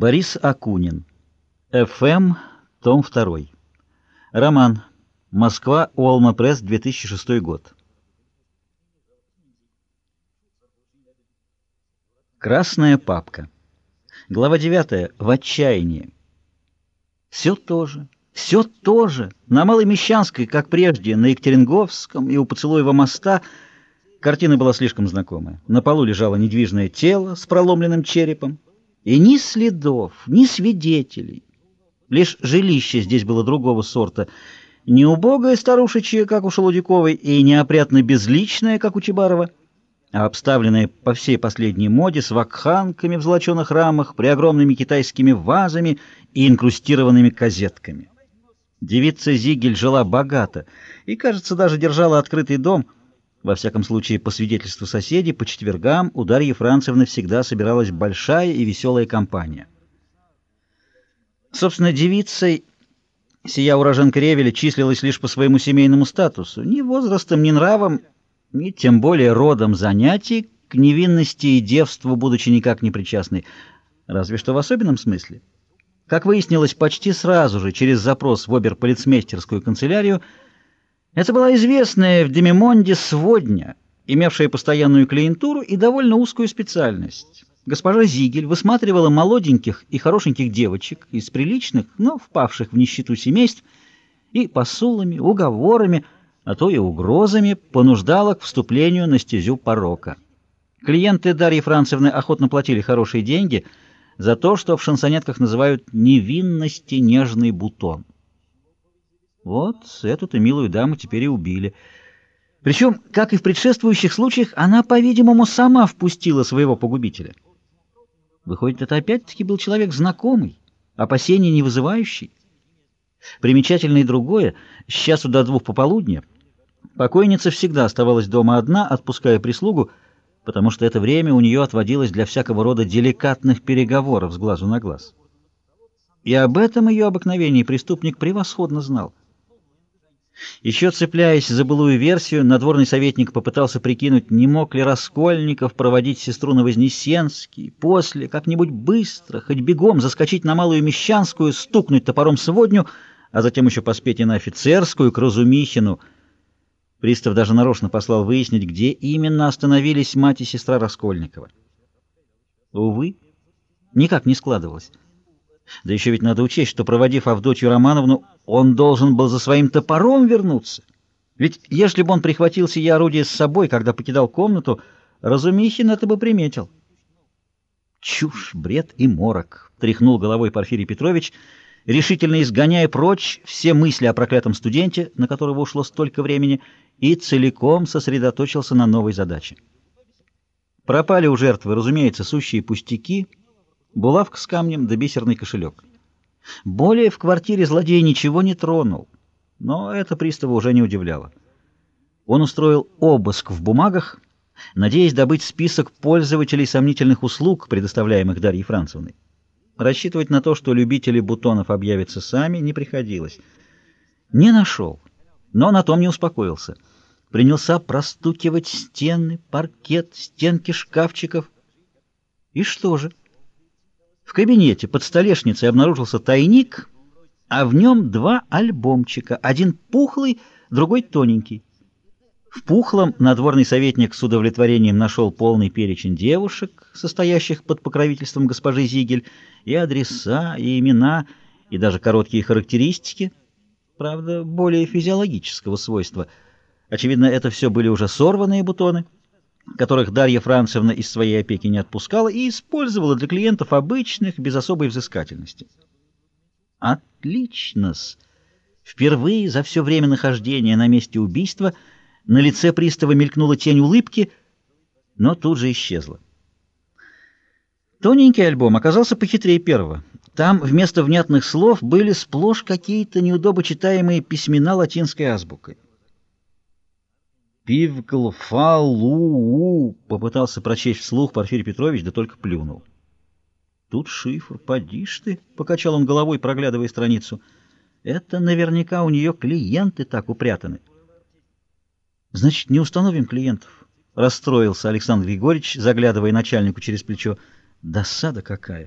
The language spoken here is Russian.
Борис Акунин. ФМ, том 2. Роман. Москва, Уолма Пресс, 2006 год. Красная папка. Глава 9. В отчаянии. Все то же, все то же. На Малой Мещанской, как прежде, на Екатеринговском и у Поцелуева моста картина была слишком знакомая. На полу лежало недвижное тело с проломленным черепом, и ни следов, ни свидетелей. Лишь жилище здесь было другого сорта. Не убогое старушечье, как у Шелудяковой, и неопрятно безличное, как у Чебарова, а обставленное по всей последней моде с вакханками в золоченых рамах, при огромными китайскими вазами и инкрустированными козетками. Девица Зигель жила богато и, кажется, даже держала открытый дом — во всяком случае, по свидетельству соседей, по четвергам у Дарьи Францевны всегда собиралась большая и веселая компания. Собственно, девицей сия уроженка Ревеля числилась лишь по своему семейному статусу, ни возрастом, ни нравом, ни тем более родом занятий, к невинности и девству, будучи никак не причастной, разве что в особенном смысле. Как выяснилось почти сразу же, через запрос в оберполицмейстерскую канцелярию, это была известная в Демимонде сводня, имевшая постоянную клиентуру и довольно узкую специальность. Госпожа Зигель высматривала молоденьких и хорошеньких девочек из приличных, но впавших в нищету семейств, и посулами, уговорами, а то и угрозами понуждала к вступлению на стезю порока. Клиенты Дарьи Францевны охотно платили хорошие деньги за то, что в шансонетках называют «невинности нежный бутон». Вот эту-то милую даму теперь и убили. Причем, как и в предшествующих случаях, она, по-видимому, сама впустила своего погубителя. Выходит, это опять-таки был человек знакомый, опасений не вызывающий. Примечательно и другое, с часу до двух пополудня покойница всегда оставалась дома одна, отпуская прислугу, потому что это время у нее отводилось для всякого рода деликатных переговоров с глазу на глаз. И об этом ее обыкновении преступник превосходно знал. Еще цепляясь за былую версию, надворный советник попытался прикинуть, не мог ли Раскольников проводить сестру на Вознесенский, после, как-нибудь быстро, хоть бегом, заскочить на Малую Мещанскую, стукнуть топором сводню, а затем еще поспеть и на Офицерскую, к Разумихину. Пристав даже нарочно послал выяснить, где именно остановились мать и сестра Раскольникова. Увы, никак не складывалось. Да еще ведь надо учесть, что, проводив Авдотью Романовну, он должен был за своим топором вернуться. Ведь если бы он прихватил сие орудие с собой, когда покидал комнату, Разумихин это бы приметил. Чушь, бред и морок, — тряхнул головой Порфирий Петрович, решительно изгоняя прочь все мысли о проклятом студенте, на которого ушло столько времени, и целиком сосредоточился на новой задаче. Пропали у жертвы, разумеется, сущие пустяки — булавка с камнем да бисерный кошелек. Более в квартире злодей ничего не тронул, но это пристава уже не удивляло. Он устроил обыск в бумагах, надеясь добыть список пользователей сомнительных услуг, предоставляемых Дарьей Францевной. Рассчитывать на то, что любители бутонов объявятся сами, не приходилось. Не нашел, но на том не успокоился. Принялся простукивать стены, паркет, стенки шкафчиков. И что же? В кабинете под столешницей обнаружился тайник, а в нем два альбомчика, один пухлый, другой тоненький. В пухлом надворный советник с удовлетворением нашел полный перечень девушек, состоящих под покровительством госпожи Зигель, и адреса, и имена, и даже короткие характеристики, правда, более физиологического свойства. Очевидно, это все были уже сорванные бутоны — которых Дарья Францевна из своей опеки не отпускала и использовала для клиентов обычных, без особой взыскательности. Отлично-с! Впервые за все время нахождения на месте убийства на лице пристава мелькнула тень улыбки, но тут же исчезла. Тоненький альбом оказался похитрее первого. Там вместо внятных слов были сплошь какие-то неудобочитаемые письмена латинской азбукой. Пивкл, фалу, попытался прочесть вслух Порфирий Петрович, да только плюнул. Тут шифр, поди ж ты, покачал он головой, проглядывая страницу. Это наверняка у нее клиенты так упрятаны. Значит, не установим клиентов, расстроился Александр Григорьевич, заглядывая начальнику через плечо. Досада какая!